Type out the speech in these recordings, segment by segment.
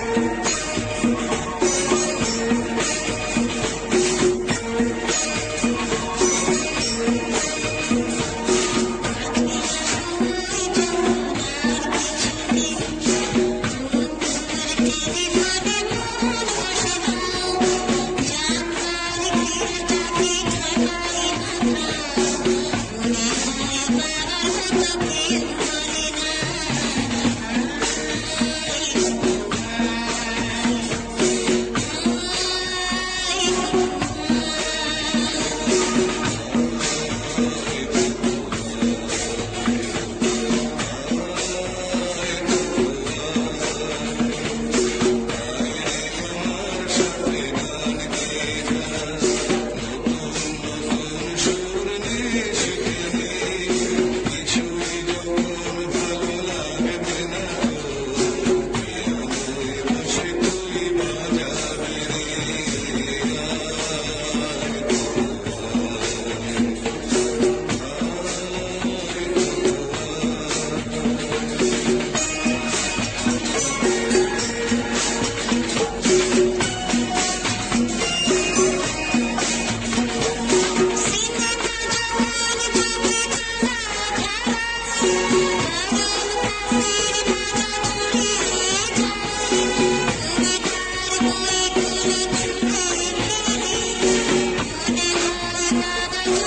Thank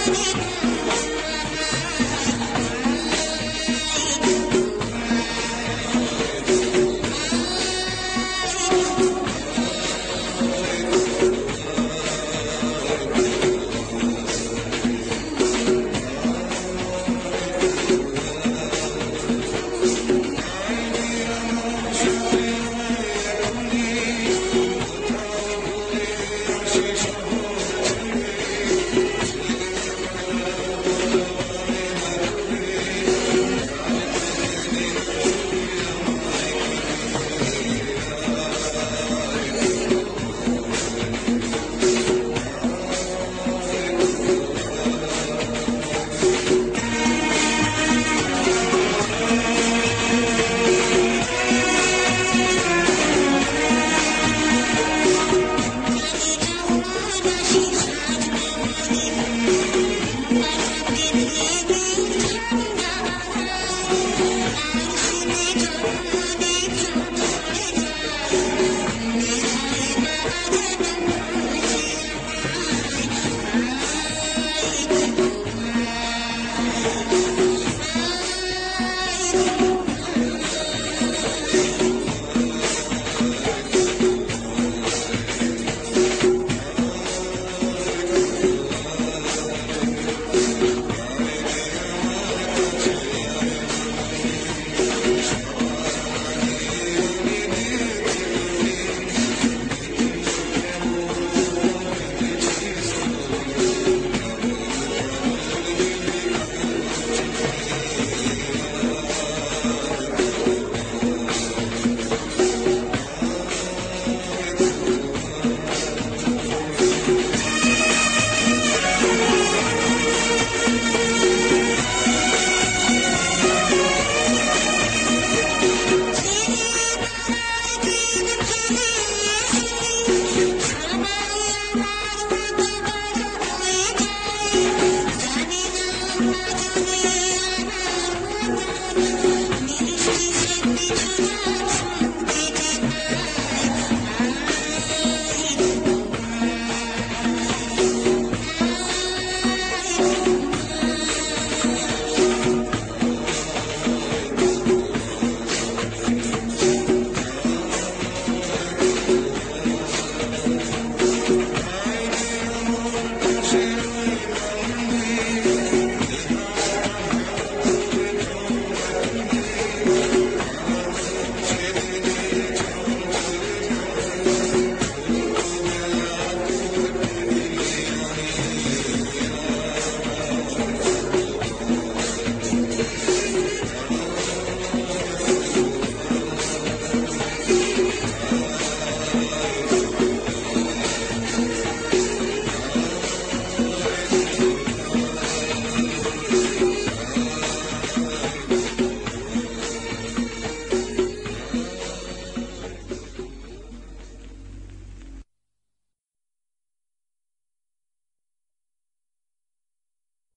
when he died.